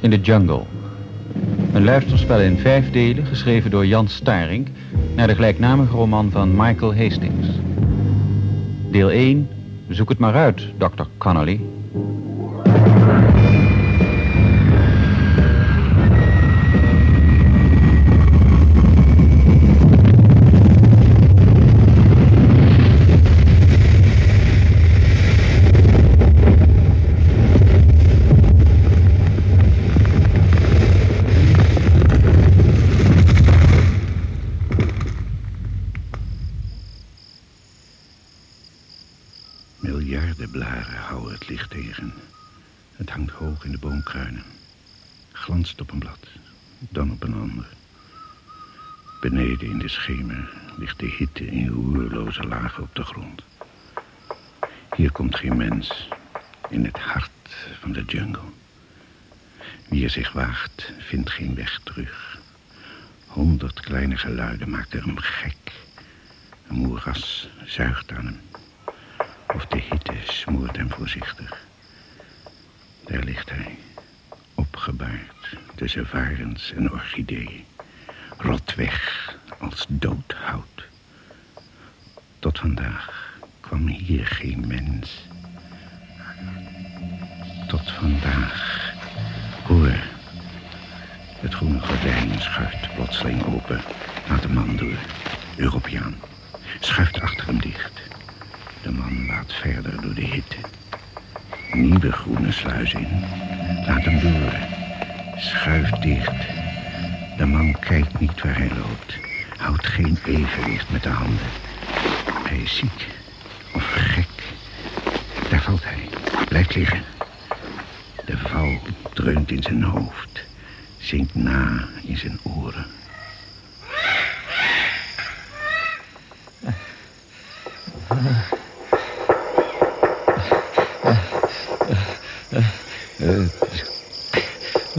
In de Jungle. Een luisterspel in vijf delen, geschreven door Jan Staring... naar de gelijknamige roman van Michael Hastings. Deel 1, zoek het maar uit, Dr. Connolly... tegen. Het hangt hoog in de boomkruinen. Glanst op een blad, dan op een ander. Beneden in de schemer ligt de hitte in roerloze lagen op de grond. Hier komt geen mens, in het hart van de jungle. Wie er zich waagt, vindt geen weg terug. Honderd kleine geluiden maken hem gek. Een moeras zuigt aan hem. Of de hitte smoort hem voorzichtig. Daar ligt hij, opgebaard tussen varens en orchideeën. Rot weg als doodhout. Tot vandaag kwam hier geen mens. Tot vandaag. Hoor. Het groene gordijn schuift plotseling open. Laat de man door. Europeaan. Schuift achter hem dicht. De man laat verder door de hitte. Nieuwe groene sluis in. Laat hem door. Schuift dicht. De man kijkt niet waar hij loopt. Houdt geen evenwicht met de handen. Hij is ziek. Of gek. Daar valt hij. Blijft liggen. De val dreunt in zijn hoofd. Zinkt na in zijn oren.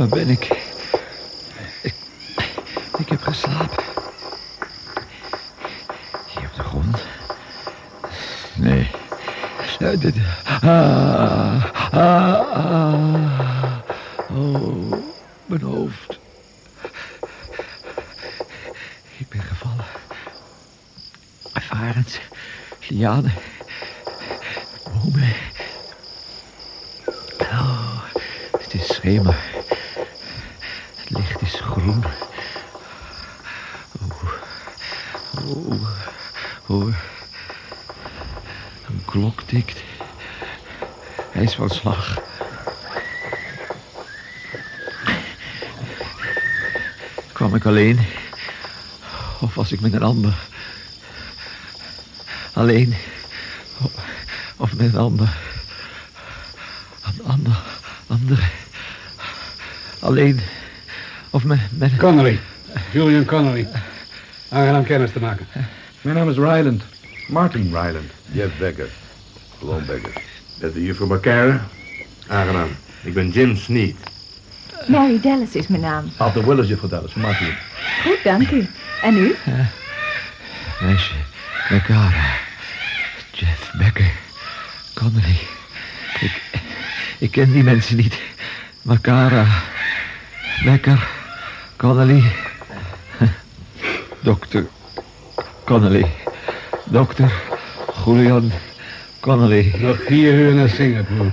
Ben ik? ik? Heb geslapen. Hier op de grond. Nee. Dit, ah, ah, ah. Oh, mijn hoofd. Ik ben gevallen. Varens, lianen, bomen. Oh, het is schemer. Het licht is groen. Oh, oh, hoor. Hij is van slag. Kwam ik alleen? Of was ik met een ander? Alleen? Of met een ander? Een ander, andere. Alleen. Of met, met... Connolly. Julian Connolly. Aangenaam kennis te maken. Mijn naam is Ryland. Martin Ryland. Jeff Becker. Gewoon Becker. Dat is juffrouw McCarran. Aangenaam. Ik ben Jim Sneed. Mary Dallas is mijn naam. Arthur Willis, juffrouw Dallas. Martin. Goed, dank u. En u? Meisje, Megara. Jeff Becker. Connolly. Ik, ik ken die mensen niet. Makara. Becker. Connolly. Dokter Connolly. Dokter Julian Connolly. Nog vier uur naar Singapore.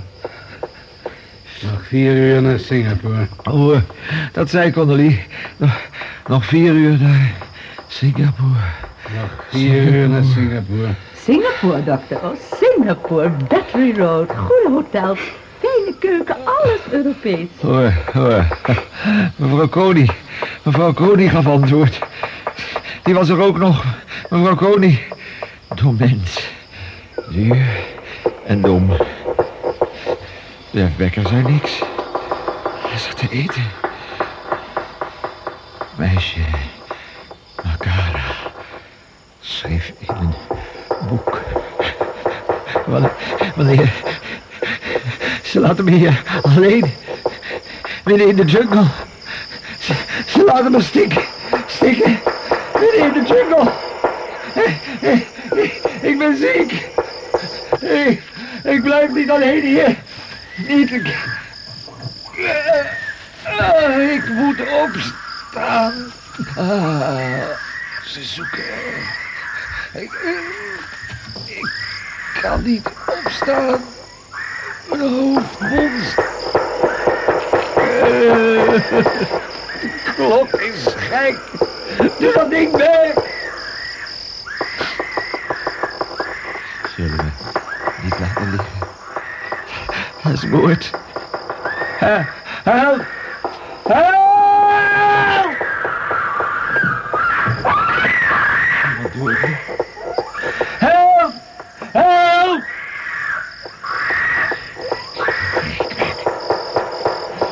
Nog vier uur naar Singapore. Oh, dat zei Connolly. Nog, nog vier uur naar Singapore. Nog vier uur naar Singapore. Singapore, dokter. Oh, Singapore. Battery Road. Goede hotels. Fijne keuken. Alles Europees. Hoor, hoor. Mevrouw Koning. Mevrouw Koning gaf antwoord. Die was er ook nog. Mevrouw Koning. Dom mens. Duur en dom. De Becker zei niks. Hij zat te eten. Meisje, Makara, schreef in een boek. Wanneer. Ze laten me hier alleen. Midden in de jungle. Ze, laten me stikken. Stikken. Midden in de jungle. Ik ben ziek. Ik, ik blijf niet alleen hier. Niet. Ik, ik moet opstaan. Ah, ze zoeken. Ik, ik kan niet opstaan. Mijn hoofd bonst. De klok is gek. Doe dat ding weg. Woord. Help! Help! Help! Help! Help!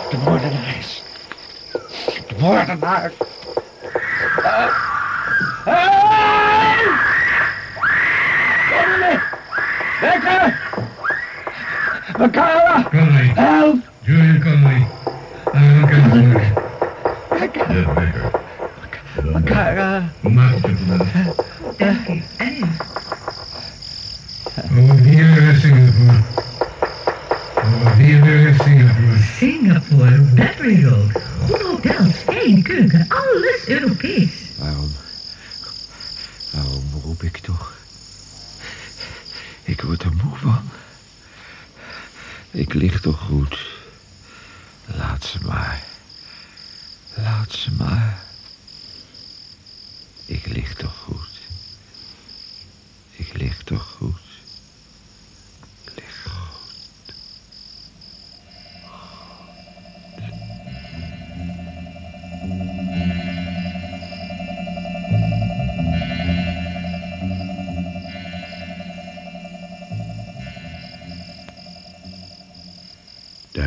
De moordenaars. De moordenaars. Help! Help! Connelly! Wekker! Makara! Conley, Help! Julian Conley. I'm Conley. Wekker! Jeff Becker. Makara! Masterplan. Ik lig toch goed.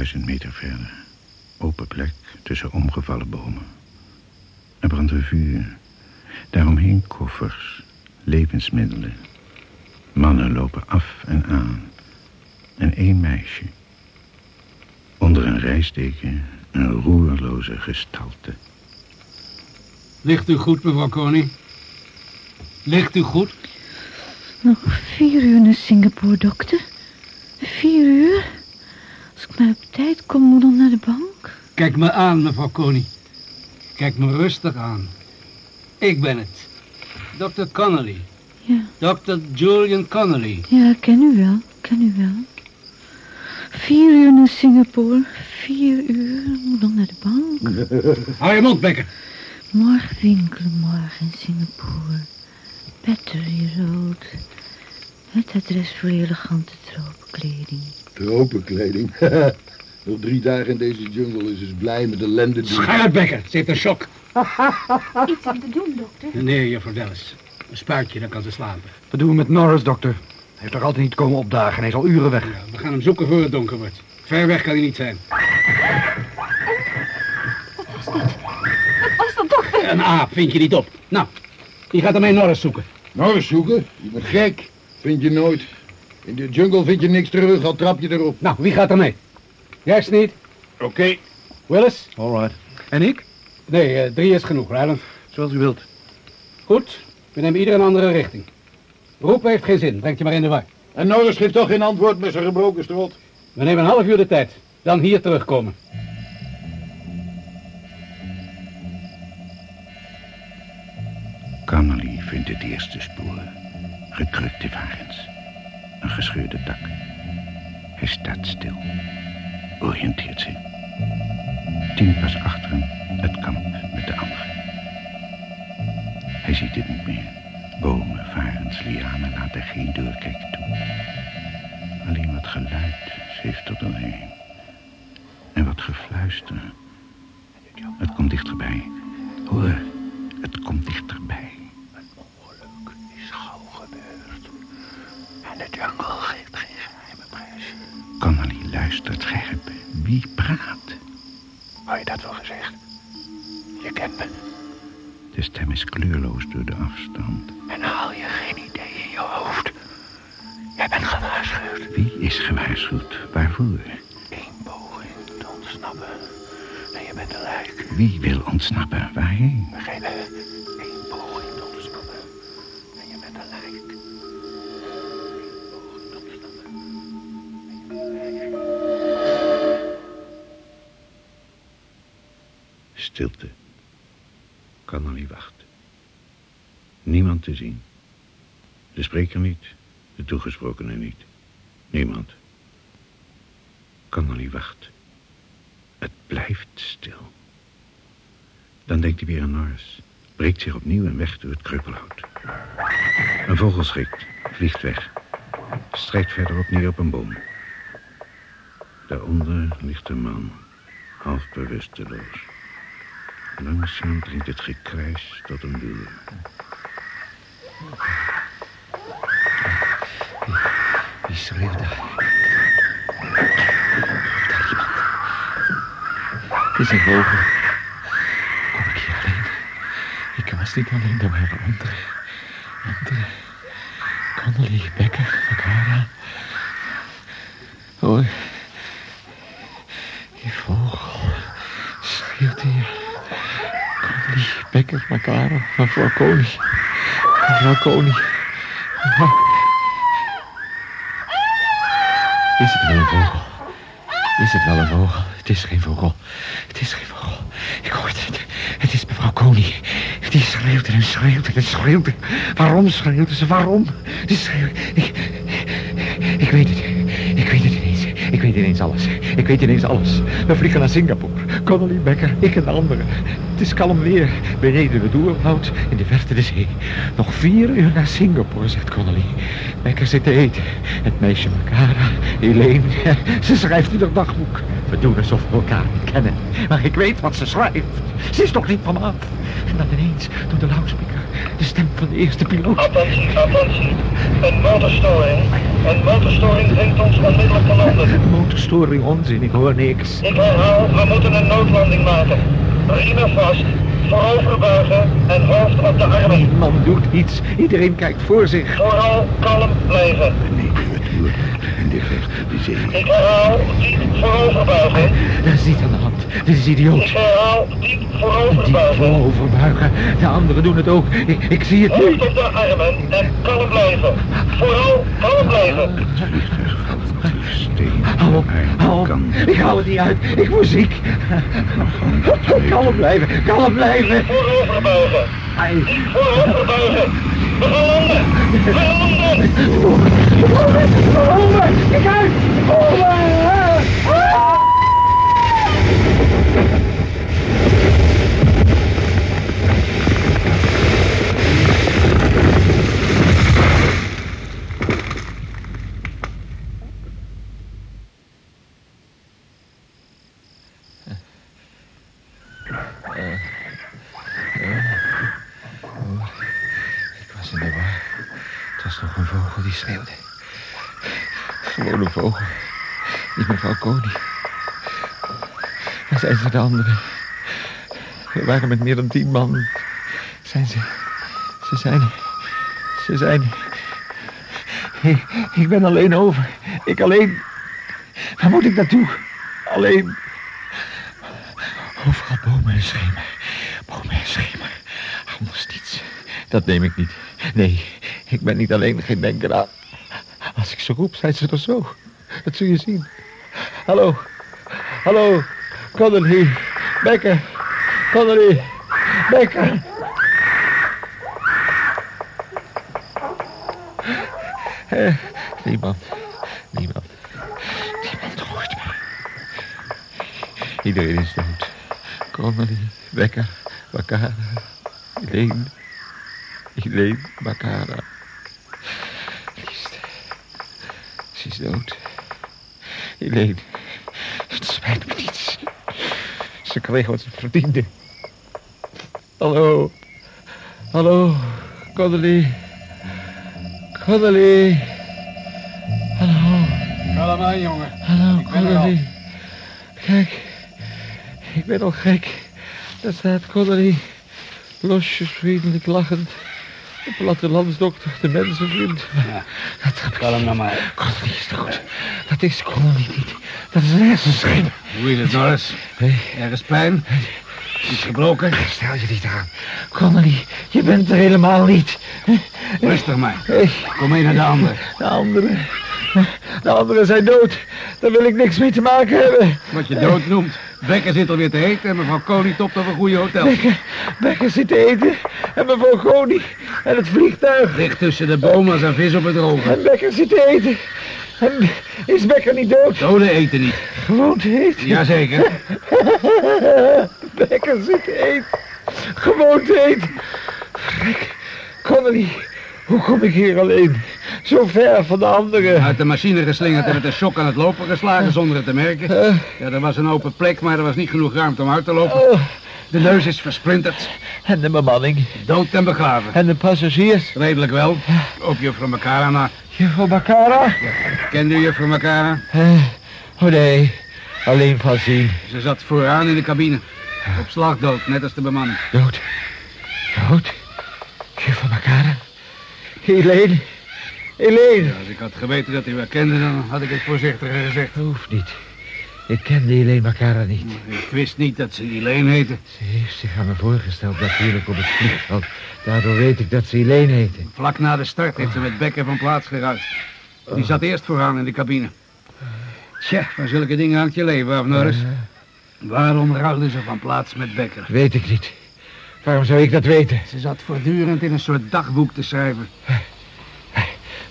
Duizend meter verder. Open plek tussen omgevallen bomen. Er brandt een vuur. Daaromheen koffers, levensmiddelen. Mannen lopen af en aan. En één meisje. Onder een rijsteken een roerloze gestalte. Ligt u goed, mevrouw Koning? Ligt u goed? Nog vier uur naar Singapore, dokter. Vier uur? Als ik maar op tijd kom, moet nog naar de bank. Kijk me aan, mevrouw Koning. Kijk me rustig aan. Ik ben het. Dr. Connolly. Ja. Dr. Julian Connolly. Ja, ik ken u wel. ken u wel. Vier uur naar Singapore. Vier uur. Moet nog naar de bank. Hou je mond, Becker. Morgen winkelen, morgen in Singapore. Battery Road. Het adres voor elegante tropenkleding. Tropenkleding. Nog drie dagen in deze jungle is dus blij met de lende. Ze heeft een shock. Iets aan te doen, dokter? Nee, juffrouw Dallas. Een spuitje, dan kan ze slapen. Wat doen we met Norris, dokter? Hij heeft toch altijd niet komen opdagen. Hij is al uren weg. Ja, we gaan hem zoeken voor het donker wordt. Ver weg kan hij niet zijn. Wat was dat, dokter? Een aap, vind je niet op. Nou, die gaat ermee Norris zoeken. Eens zoeken. Je bent gek. Vind je nooit. In de jungle vind je niks terug, al trap je erop. Nou, wie gaat er mee? Jij niet? Oké. Willis? All right. En ik? Nee, eh, drie is genoeg, Ryland. Zoals u wilt. Goed, we nemen ieder een andere richting. Roepen heeft geen zin, brengt je maar in de war. En Norris geeft toch geen antwoord met zijn gebroken strot. We nemen een half uur de tijd. Dan hier terugkomen. Connolly vindt het eerste spoor. Gekrukte varens. Een gescheurde tak. Hij staat stil. Oriënteert zich. Tien pas achter hem het kamp met de anderen. Hij ziet het niet meer. Bomen, varens, lianen laten geen doorkijk toe. Alleen wat geluid zeeft er doorheen. En wat gefluister. Het komt dichterbij. Hoor, het komt dichterbij. En de jungle geeft geen geheime prijs. Connolly luistert scherp. Wie praat? Had je dat wel gezegd? Je kent me. De stem is kleurloos door de afstand. En haal je geen idee in je hoofd. Jij bent gewaarschuwd. Wie is gewaarschuwd? Waarvoor? Eén poging te ontsnappen. En je bent een lijk. Wie wil ontsnappen? Waarheen? Begrijp Stilte. Connolly wacht. Niemand te zien. De spreker niet, de toegesprokene niet. Niemand. Connolly wacht. Het blijft stil. Dan denkt hij weer aan Norris. Breekt zich opnieuw en weg door het kreupelhout. Een vogel schrikt, vliegt weg. Strijkt verderop neer op een boom. Daaronder ligt een man, half bewusteloos. Langzaam dringt het gekrijs tot een duur. Wie schreeuwt daar? Daar iemand. Het is een vogel. Kom ik hier alleen? Ik was niet alleen, er waren anderen. Anderen. Connolly, Becker. Hoor. Die vogel schreeuwt hier. Becker, Makara, mevrouw Koning. Mevrouw Koning. Is het wel een vogel? Is het wel een vogel? Het is geen vogel. Het is geen vogel. Ik hoor het. Het is mevrouw Koning. Die schreeuwt en schreeuwt en schreeuwt. Waarom schreeuwt ze? Waarom? Die schreeuwt. Ik, ik weet het. Ik weet het ineens. Ik weet ineens alles. Ik weet ineens alles. We vliegen naar Singapore. Connolly, Becker, ik en de anderen. Het is kalm weer. Beneden het oerwoud, in de verte de zee. Nog vier uur naar Singapore, zegt Connolly. Becker zit te eten. Het meisje Makara, Helene, ze schrijft in haar dagboek. We doen alsof we elkaar niet kennen. Maar ik weet wat ze schrijft. Ze is toch niet van af. En dan ineens, door de loudspeaker, de stem van de eerste piloot. Attentie, attentie. Een motorstoring. Een motorstoring brengt ons onmiddellijk te landen. Motorstoring, onzin, ik hoor niks. Ik herhaal, we moeten een noodlanding maken. Riemen vast, vooroverbuigen en hoofd op de armen. Niemand doet iets. Iedereen kijkt voor zich. Vooral kalm blijven. Het uur en dicht achter de zee. Ik herhaal, diep vooroverbuigen. Dat is niet aan de hand. Dit is idioot. Ik herhaal, diep Die vooroverbuigen. vooroverbuigen. De anderen doen het ook. Ik, ik zie het. Hoofd op de armen en kalm blijven. Vooral kalm blijven. Steen. Hou op, hou op. Kan Ik haal het niet uit. Ik word ziek. Kalm blijven, kalm blijven. Vooroverbuigen. Diep vooroverbuigen. Landen. We gaan landen. Kijk uit! Ik was in de war. Het was nog een vogel die schreeuwde. Gewoon een vogel. Niet mevrouw Koning. Waar zijn ze de anderen? We waren met meer dan tien man. Zijn ze... Ze zijn... Ze zijn... Ik, ik ben alleen over. Ik alleen... Waar moet ik naartoe? Alleen... Overal bomen en schemer. Bomen en schemer. Anders niets. Dat neem ik niet. Nee, ik ben niet alleen geen denker aan. Als ik ze roep, zijn ze er zo. Dat zul je zien. Hallo. Hallo. Connolly. Becker. Connolly. Becker. Niemand. Niemand. Niemand hoort me. Iedereen is dood. Connolly. Becker. Bakara. Helene. Helene Bakara. Liefste. Ze is dood. Helene. Het spijt me niets. Ze kreeg wat ze verdiende. Hallo. Hallo. Connolly. Connolly. Hallo. Kalm aan, jongen. Hallo, Ik. Connolly. Kijk. Ik ben al gek. Daar staat Connolly. Losjes, vriendelijk lachend. De plattelandsdokter, de mensenvriend. Ja. Dat Kalm nou maar. Connolly is dood. Dat is Connolly niet. Dat is een hersenschim. Hoe is het, Norris? Nee, Ergens pijn? Iets gebroken? stel je niet aan. Connolly, je bent er helemaal niet. Rustig maar. Kom mee naar de ander. de andere. De anderen zijn dood. Daar wil ik niks mee te maken hebben. Wat je dood noemt. Bekker zit alweer te eten en mevrouw Koning topt op een goede hotel. Bekker, Bekker zit te eten. En mevrouw Koning. En het vliegtuig. Ligt tussen de bomen als een vis op het droge. En Bekker zit te eten. En is Bekker niet dood? Doden eten niet. Gewoon te eten. Jazeker. Bekker zit te eten. Gewoon te eten. Connolly. Hoe kom ik hier alleen? Zo ver van de anderen. Uit de machine geslingerd en met een shock aan het lopen geslagen zonder het te merken. Ja, er was een open plek, maar er was niet genoeg ruimte om uit te lopen. De neus is versplinterd. En de bemanning. Dood en begraven. En de passagiers. Redelijk wel. Ook juffrouw Makara na. Juffrouw Makara? Kende u juffrouw Makara? Eh, oh nee, alleen van zien. Ze zat vooraan in de cabine. Op slag dood, net als de bemanning. Dood? Dood? Juffrouw Makara? Helene? Helene? Ja, als ik had geweten dat u haar kende, dan had ik het voorzichtiger gezegd. Hoeft niet. Ik kende Helene Makara niet. Ik wist niet dat ze Helene heette. Ze heeft zich aan me voorgesteld natuurlijk op het vliegveld. Daardoor weet ik dat ze Helene heette. Vlak na de start heeft ze met Bekker van plaats geruist. Die zat eerst vooraan in de cabine. Tja, van zulke dingen hangt je leven af, Norris. Waarom ruilde ze van plaats met Bekker? Weet ik niet. Waarom zou ik dat weten? Ze zat voortdurend in een soort dagboek te schrijven.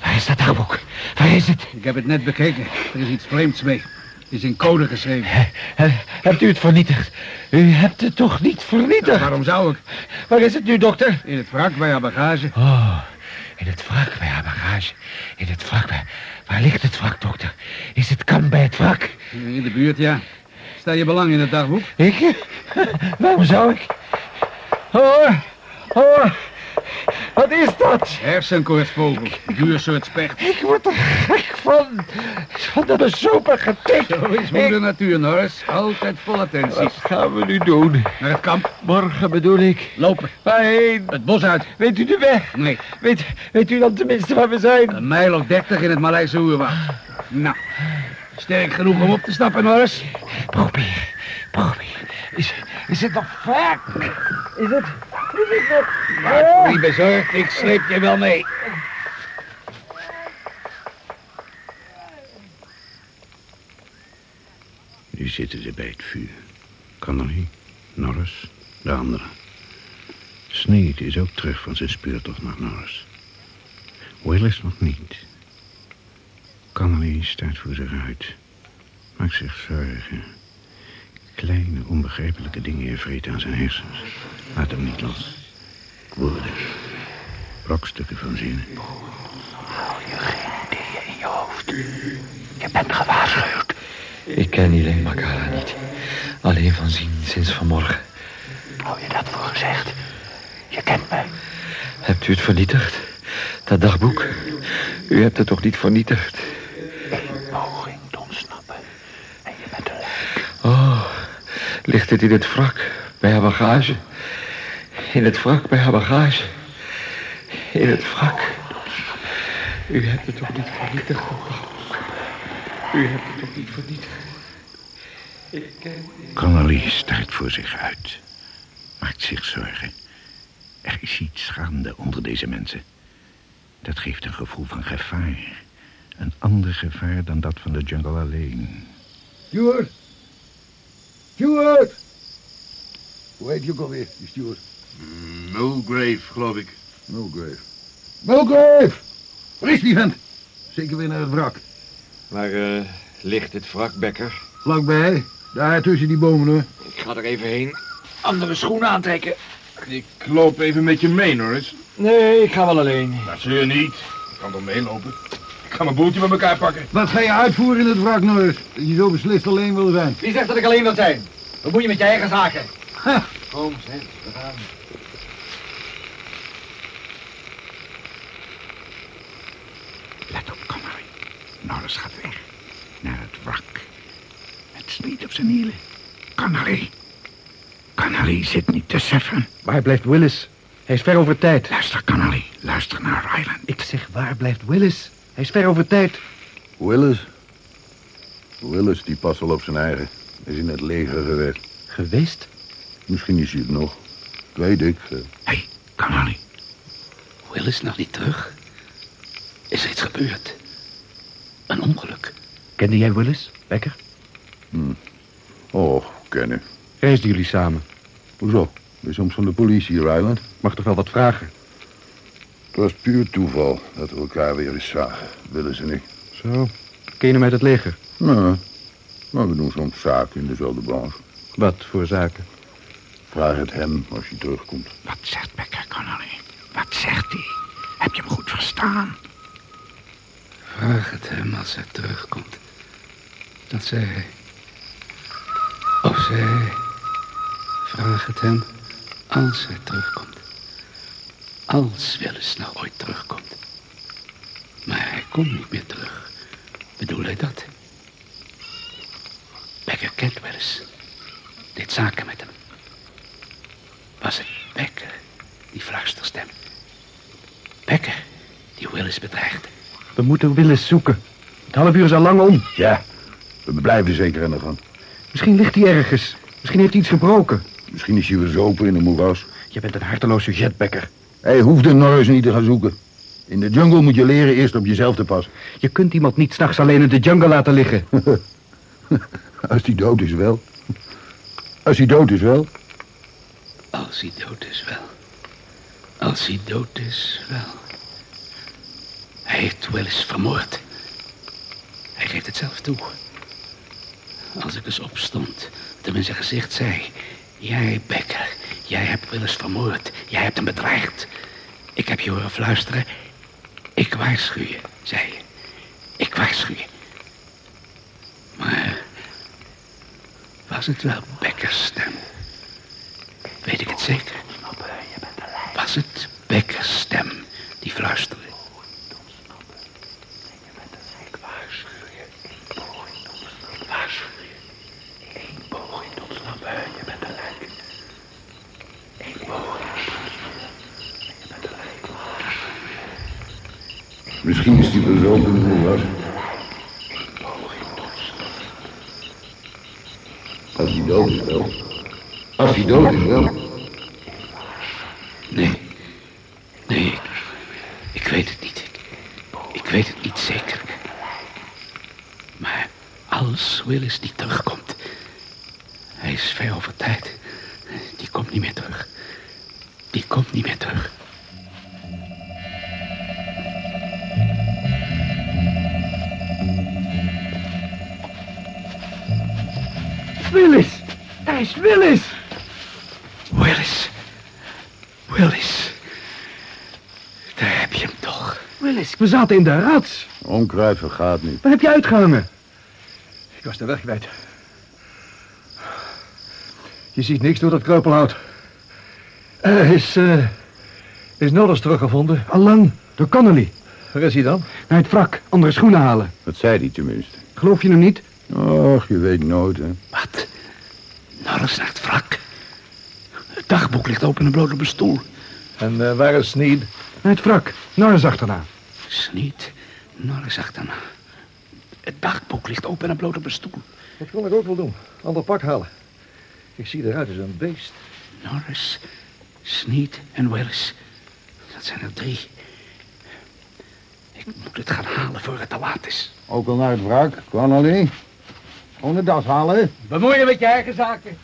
Waar is dat dagboek? Waar is het? Ik heb het net bekeken. Er is iets vreemds mee. Het is in code geschreven. He- hebt u het vernietigd? U hebt het toch niet vernietigd? Waarom zou ik? Waar is het nu, dokter? In het wrak bij haar bagage. Oh, in het wrak bij haar bagage. In het wrak bij... Waar ligt het wrak, dokter? Is het kan bij het wrak? In de buurt, ja. Sta je belang in het dagboek? Ik? Waarom zou ik? Hoor, hoor. Wat is dat? Hersenkoortsvogel. Duur soort specht. Ik word er gek van. Van dat bezopen getik. Zo is moeder natuur, Norris. Altijd vol attentie. Wat gaan we nu doen? Naar het kamp. Morgen bedoel ik. Lopen. Waarheen? Het bos uit. Weet u de weg? Nee. Weet, weet u dan tenminste waar we zijn? Een mijl of dertig in het Maleise oerwoud. Nou, sterk genoeg om op te stappen, Norris? Probeer, probeer. Is, is het nog ver? Is het... Is het nog... Maak niet bezorgd, ik sleep je wel mee. Nu zitten ze bij het vuur. Connolly, Norris, de anderen. Sneed is ook terug van zijn speurtocht naar Norris. Willis nog niet. Connolly staat voor zich uit. Maakt zich zorgen. Kleine, onbegrijpelijke dingen vreten aan zijn hersens. Laat hem niet los. Woorden. Brokstukken van zinnen. Hou je geen ideeën in je hoofd. Je bent gewaarschuwd. Ik ken Helene Makara niet. Alleen van zien sinds vanmorgen. Hou je dat voor gezegd? Je kent me. Hebt u het vernietigd? Dat dagboek? U hebt het toch niet vernietigd? Een poging te ontsnappen. En je bent een lijk. Oh, ligt het in het wrak bij haar bagage? In het wrak bij haar bagage? In het wrak? U hebt het toch niet vernietigd? U hebt het toch niet vernietigd? Ik ken... Connolly staart voor zich uit. Maakt zich zorgen. Er is iets gaande onder deze mensen. Dat geeft een gevoel van gevaar. Een ander gevaar dan dat van de jungle alleen. Stuart! Stuart! Hoe heet je ook alweer, die Stuart? Mulgrave, geloof ik. Mulgrave. Mulgrave! Waar is die vent? Zeker weer naar het wrak. Waar eh, ligt het wrak, Bekker? Vlakbij. Daar tussen die bomen hoor. Ik ga er even heen. Andere schoenen aantrekken. Ik loop even met je mee, Norris. Nee, ik ga wel alleen. Dat zul je niet. Ik kan toch meelopen. Ik ga mijn boeltje met elkaar pakken. Wat ga je uitvoeren in het wrak, Norris? Dat je zo beslist alleen wil zijn. Wie zegt dat ik alleen wil zijn? Wat moet je met je eigen zaken? Ha! Kom, zeg, we gaan. Let op, Connolly. Norris gaat weg. Naar het wrak. Met Sneed op zijn hielen. Connolly. Connolly zit niet te seffen. Waar blijft Willis? Hij is ver over tijd. Luister, Connolly. Luister naar Ryland. Ik zeg, waar blijft Willis? Hij is ver over tijd. Willis? Willis, die past wel op zijn eigen. Is in het leger geweest. Geweest? Misschien is hij het nog. Weet ik. Hé, hey, Connolly. Willis nog niet terug? Is er iets gebeurd? Een ongeluk. Kende jij Willis, Becker? Oh, kennen. Reisden jullie samen? Hoezo? Ben je soms van de politie, Ryland? Mag toch wel wat vragen? Het was puur toeval dat we elkaar weer eens zagen, Willis en ik. Zo. Ken je hem uit het leger? Nou, maar we doen soms zaken in dezelfde branche. Wat voor zaken? Vraag het hem als hij terugkomt. Wat zegt Becker, Connolly? Wat zegt hij? Heb je hem goed verstaan? Vraag het hem als hij terugkomt. Dat zei hij. Of zei hij... Vraag het hem als hij terugkomt. Als Willis nou ooit terugkomt. Maar hij komt niet meer terug. Bedoel hij dat? Becker kent Willis. Deed zaken met hem. Was het Becker, die fluisterstem? Becker, die Willis bedreigde. We moeten Willis zoeken. Het half uur is al lang om. Ja, we blijven zeker in de gang. Misschien ligt hij ergens. Misschien heeft hij iets gebroken. Misschien is hij weer zopen in een moeras. Je bent een harteloze jetbekker. Hij hoeft de Norris niet te gaan zoeken. In de jungle moet je leren eerst op jezelf te passen. Je kunt iemand niet s'nachts alleen in de jungle laten liggen. Als hij dood is wel. Als hij dood is wel. Als hij dood is wel. Als hij dood is wel. Hij heeft Willis vermoord. Hij geeft het zelf toe. Als ik eens opstond, hem in zijn gezicht zei... Jij, Becker, jij hebt Willis vermoord. Jij hebt hem bedreigd. Ik heb je horen fluisteren. Ik waarschuw je, zei je. Ik waarschuw je. Maar was het wel Beckers stem? Weet ik het zeker? Was het Beckers stem die fluisterde? Ik waarschuw je. Ik waarschuw je. Eén poging tot ontsnappen. Je bent een lijk. Eén poging. Je bent een lijk. Misschien is hij wel zopen in de moeras. Als hij dood is wel. Als hij dood is wel. Willis. Daar heb je hem toch. Willis, we zaten in de rats. Onkruid vergaat niet. Waar heb je uitgehangen? Ik was de weg kwijt. Je ziet niks door dat kreupelhout. Eh, is, eh, is Norris teruggevonden? Allang, door Connolly. Waar is hij dan? Naar het wrak, andere schoenen halen. Dat zei hij tenminste. Geloof je hem niet? Och, je weet nooit, hè. Wat? Norris naar het wrak. Het dagboek ligt open en bloot op een stoel. En eh, waar is Sneed? Naar het wrak, Norris achterna. Sneed, Norris achterna. Het dagboek ligt open en bloot op een stoel. Dat kon ik ook wel doen. Ander pak halen. Ik zie eruit als een beest. Norris, Sneed en Willis. Dat zijn er drie. Ik moet het gaan halen voor het te laat is. Ook al naar het wrak, Connolly. Gewoon de das halen. Bemoeien met je eigen zaken.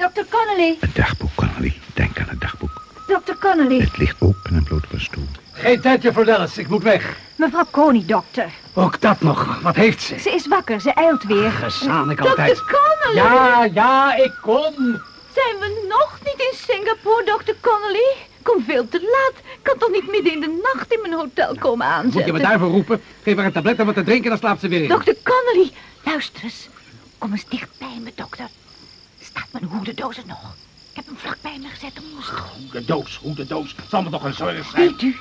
Dr. Connolly, Het dagboek, Connolly. Denk aan het dagboek. Dr. Connolly. Het ligt open en bloot op een stoel. Geen tijdje voor Dallas, ik moet weg. Mevrouw Coney, dokter. Ook dat nog. Wat heeft ze? Ze is wakker, ze eilt weer. Gezaan ik Dr. altijd. Connolly! Ja, ja, ik kom. Zijn we nog niet in Singapore, Dr. Connolly? Kom veel te laat. Kan toch niet midden in de nacht in mijn hotel komen aanzetten? Moet je me daarvoor roepen? Geef haar een tablet en wat te drinken, dan slaapt ze weer in. Dr. Connolly, luister eens. Kom eens dicht bij me, dokter. Staat mijn hoedendoos er nog? Ik heb hem vlak bij me gezet om moest. Hoe de doos. Zal me toch een zorg zijn? Weet u,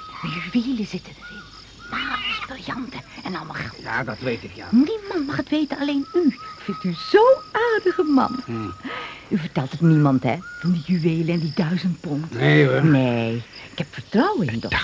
juwelen zitten erin. Parels, briljanten en allemaal geld. Ja, dat weet ik, ja. Niemand mag het weten, alleen u. Vindt u zo'n aardige man. U vertelt het niemand, hè? Van die juwelen en die duizend pond. Nee hoor. Nee, heb vertrouwen in dokters.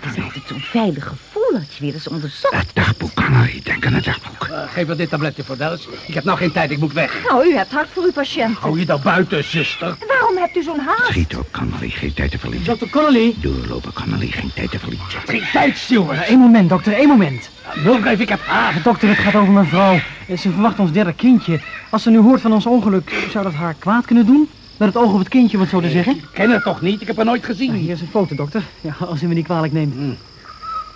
Het is altijd zo'n veilig gevoel als je weer eens onderzocht. Het dagboek, Connolly. Denk aan het dagboek. geef me dit tabletje voor Dallas. Ik heb nou geen tijd, ik moet weg. Nou, u hebt hart voor uw patiënt. Hou je dan buiten, zuster. Waarom hebt u zo'n haast? Schiet op, Connolly. Geen tijd te verliezen. Dr. Connolly. Doorlopen, Connolly. Geen tijd te verliezen. Geen tijd, Stuart. Eén moment, dokter, één moment. Mulgrave, ik heb haar. Dokter, het gaat over mijn vrouw. Ze verwacht ons derde kindje. Als ze nu hoort van ons ongeluk, zou dat haar kwaad kunnen doen? Met het oog op het kindje, het zo te zeggen? Ik ken haar toch niet? Ik heb haar nooit gezien. Hier is een foto, dokter. Ja, als u me niet kwalijk neemt.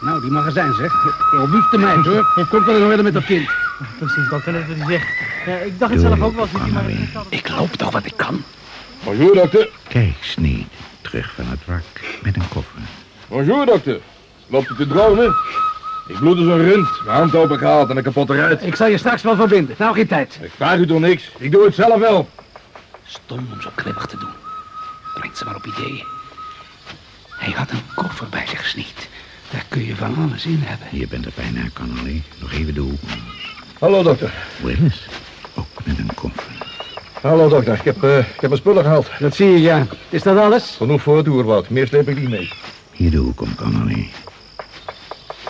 Nou, die magazijn zeg. Robuuste meid hoor. Komt er nog weer met dat kind. Precies, dokter, net wat u zegt. Ja, ik dacht het zelf ook wel eens, maar... Ik loop toch wat ik kan. Bonjour, dokter. Kijk, Sneed, terug van het wrak met een koffer. Bonjour, dokter. Loopt u te dromen? Ik bloed als een rund, mijn hand open gehaald en een kapotte ruit. Ik zal je straks wel verbinden. Nou, geen tijd. Ik vraag u toch niks? Ik doe het zelf wel. Stom om zo kribbig te doen. Brengt ze maar op ideeën. Hij had een koffer bij zich gesniet. Daar kun je van alles in hebben. Je bent er bijna, Connolly. Nog even de hoek. Hallo, dokter. Willis, ook met een koffer. Hallo, dokter. Ik heb, eh, ik heb mijn spullen gehaald. Dat zie je, ja. Is dat alles? Genoeg voor het oerwoud. Meer sleep ik niet mee. Hier de hoek om, Connolly.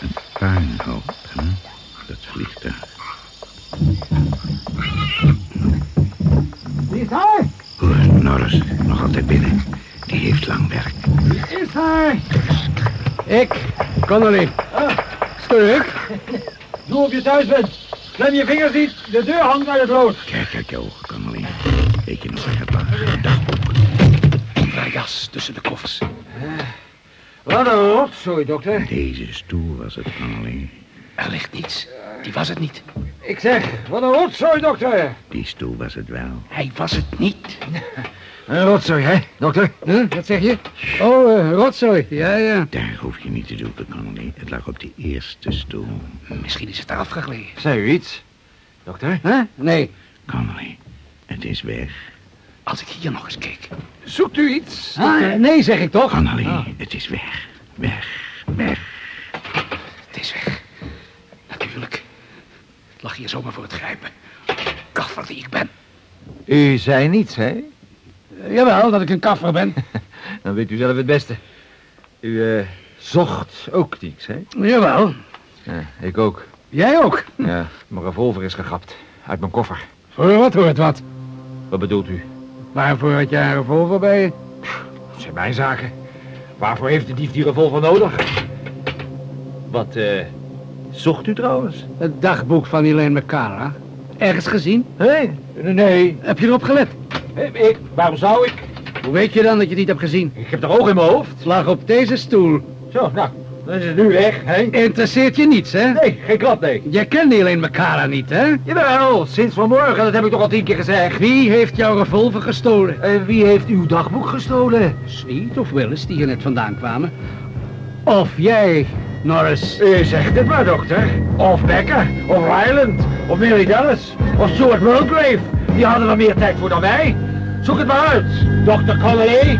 Een puinhoop, hè? Dat vliegtuig. Wie is hij? Oeh, Norris, nog altijd binnen. Die heeft lang werk. Wie is hij? Ik, Connolly. Stuk. Doe of je thuis bent. Klem je vingers niet. De deur hangt uit het lood. Kijk uit je ogen, Connolly. Weet je nog waar het lag? Dagboek. Jas tussen de koffers. Wat een rotzooi, dokter. Deze stoel was het, Connolly. Er ligt niets. Die was het niet. Ik zeg, wat een rotzooi, dokter. Die stoel was het wel. Hij was het niet. Een rotzooi, hè, dokter? Huh? Wat zeg je? Oh, eh, rotzooi. Ja, ja. Daar hoef je niet te zoeken, Connolly. Het lag op die eerste stoel. Misschien is het eraf gegleden. Zei u iets, dokter? Huh? Nee. Connolly, het is weg. Als ik hier nog eens keek. Zoekt u iets? Ah, nee, zeg ik toch? Connolly, Ah. het is weg. Weg, weg. Het is weg. Lag hier zomaar voor het grijpen. Kaffer die ik ben. U zei niets, hè? Eh, jawel, dat ik een kaffer ben. Dan weet u zelf het beste. U eh, zocht ook niets, hè? jawel. Ja, ik ook. Jij ook. Ja, mijn revolver is gegrapt. Uit mijn koffer. Voor wat hoort wat? Wat bedoelt u? Waarvoor had jij een revolver bij je? Dat zijn mijn zaken. Waarvoor heeft de dief die revolver nodig? Wat, eh, zocht u trouwens? Het dagboek van Elaine McCara. Ergens gezien? Nee, nee. Heb je erop gelet? Eh, Ik, waarom zou ik? Hoe weet je dan dat je het niet hebt gezien? Ik heb er oog in mijn hoofd. Het lag op deze stoel. Zo, nou, dan is het nu weg, hè? Interesseert je niets, hè? Nee, geen klap, nee. Jij kent Elaine McCara niet, hè? Jawel, sinds vanmorgen, dat heb ik toch al tien keer gezegd. Wie heeft jouw revolver gestolen? En wie heeft uw dagboek gestolen? Sneed of Willis, die hier net vandaan kwamen. Of jij, Norris. U zegt het maar, dokter. Of Becker, of Ryland, of Mary Dallas, of Stuart Mulgrave. Die hadden er meer tijd voor dan wij. Zoek het maar uit, dokter Connolly.